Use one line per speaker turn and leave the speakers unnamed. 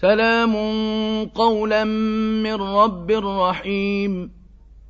سلام قولا من رب رحيم.